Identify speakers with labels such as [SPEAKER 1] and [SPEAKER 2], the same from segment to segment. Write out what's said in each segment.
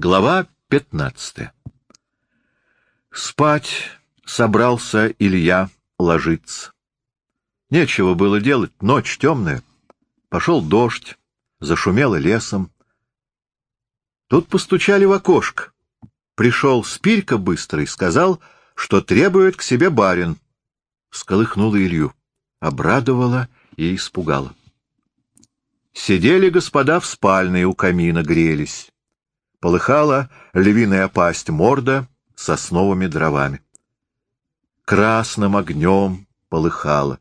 [SPEAKER 1] Глава пятнадцатая Спать собрался Илья ложиться. Нечего было делать, ночь темная. Пошел дождь, зашумело лесом. Тут постучали в окошко. Пришел Спирька быстрый, сказал, что требует к себе барин. Сколыхнула Илью, обрадовала и испугала. Сидели господа в спальной у камина, грелись полыхала львиная пасть морда сосновыми дровами. Красным огнем полыхала.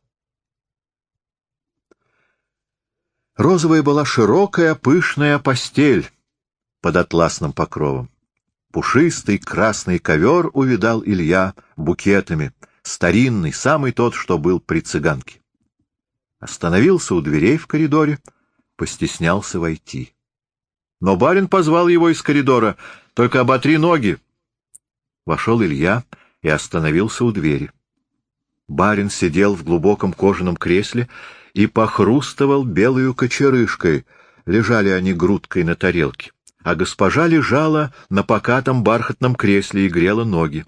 [SPEAKER 1] Розовая была широкая, пышная постель под атласным покровом. Пушистый красный ковер увидал Илья букетами, старинный, самый тот, что был при цыганке. Остановился у дверей в коридоре, постеснялся войти. Но барин позвал его из коридора. «Только оботри ноги!» Вошел Илья и остановился у двери. Барин сидел в глубоком кожаном кресле и похрустывал белую кочерышкой. Лежали они грудкой на тарелке, а госпожа лежала на покатом бархатном кресле и грела ноги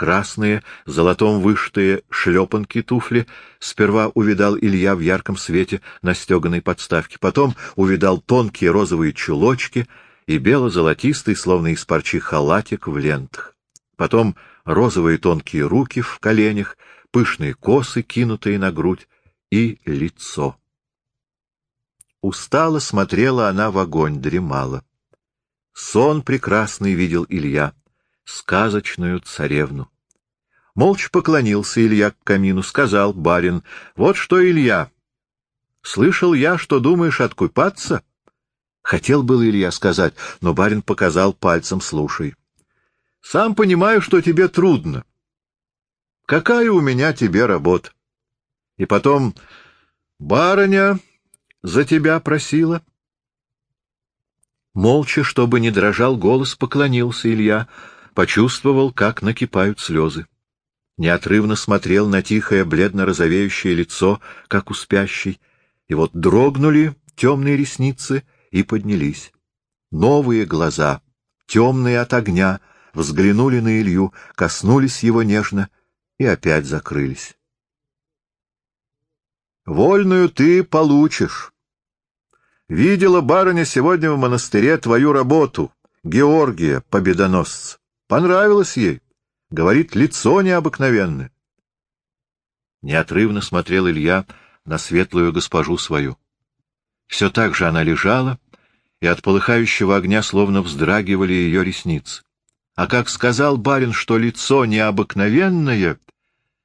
[SPEAKER 1] красные, золотом вышитые шлепанки туфли сперва увидал Илья в ярком свете на стеганой подставке, потом увидал тонкие розовые чулочки и бело-золотистый, словно из парчи халатик в лентах. Потом розовые тонкие руки в коленях, пышные косы, кинутые на грудь, и лицо. Устало смотрела она в огонь, дремала. Сон прекрасный видел Илья сказочную царевну. Молча поклонился Илья к камину, сказал барин, — Вот что, Илья, слышал я, что думаешь откупаться? Хотел был Илья сказать, но барин показал пальцем, слушай. — Сам понимаю, что тебе трудно. Какая у меня тебе работа? И потом, барыня за тебя просила. Молча, чтобы не дрожал голос, поклонился Илья — почувствовал, как накипают слезы. Неотрывно смотрел на тихое, бледно-розовеющее лицо, как у спящей, и вот дрогнули темные ресницы и поднялись. Новые глаза, темные от огня, взглянули на Илью, коснулись его нежно и опять закрылись. «Вольную ты получишь. Видела барыня сегодня в монастыре твою работу, Георгия, победоносца. Понравилось ей. Говорит, лицо необыкновенное. Неотрывно смотрел Илья на светлую госпожу свою. Все так же она лежала, и от полыхающего огня словно вздрагивали ее ресницы. А как сказал барин, что лицо необыкновенное,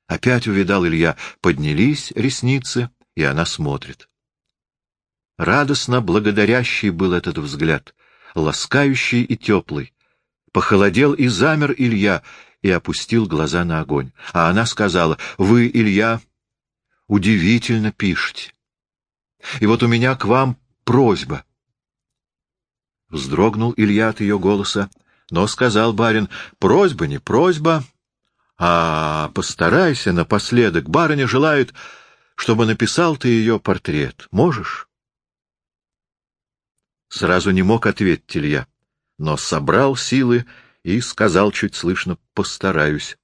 [SPEAKER 1] опять увидал Илья, поднялись ресницы, и она смотрит. Радостно благодарящий был этот взгляд, ласкающий и теплый. Похолодел и замер Илья и опустил глаза на огонь. А она сказала, «Вы, Илья, удивительно пишете. И вот у меня к вам просьба». Вздрогнул Илья от ее голоса, но сказал барин, «Просьба не просьба, а постарайся напоследок. Барыня желает, чтобы написал ты ее портрет. Можешь?» Сразу не мог ответить Илья но собрал силы и сказал чуть слышно «постараюсь».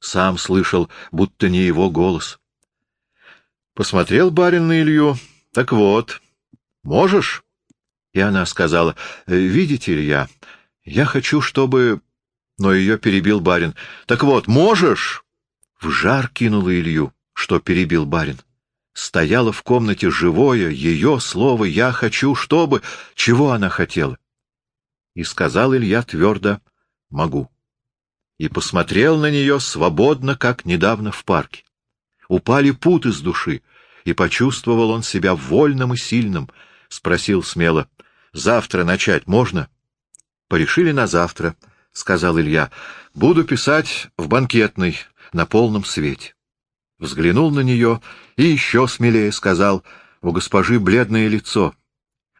[SPEAKER 1] Сам слышал, будто не его голос. Посмотрел барин на Илью. «Так вот, можешь?» И она сказала, «Видите, Илья, я хочу, чтобы...» Но ее перебил барин. «Так вот, можешь?» В жар кинула Илью, что перебил барин. Стояло в комнате живое, ее слово «я хочу, чтобы...» Чего она хотела? И сказал Илья твердо «могу». И посмотрел на нее свободно, как недавно в парке. Упали путы с души, и почувствовал он себя вольным и сильным. Спросил смело «завтра начать можно?» «Порешили на завтра», — сказал Илья. «Буду писать в банкетной, на полном свете». Взглянул на нее и еще смелее сказал, у госпожи бледное лицо —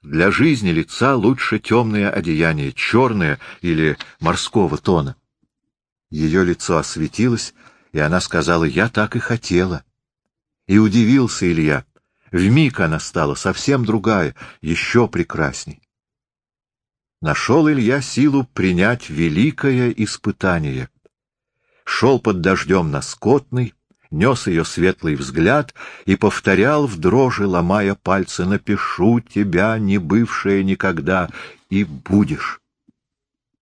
[SPEAKER 1] для жизни лица лучше темное одеяние, черное или морского тона. Ее лицо осветилось, и она сказала, «Я так и хотела». И удивился Илья. Вмиг она стала совсем другая, еще прекрасней. Нашел Илья силу принять великое испытание. Шел под дождем на скотный, нес ее светлый взгляд и повторял в дрожи, ломая пальцы, «Напишу тебя, не бывшее никогда, и будешь».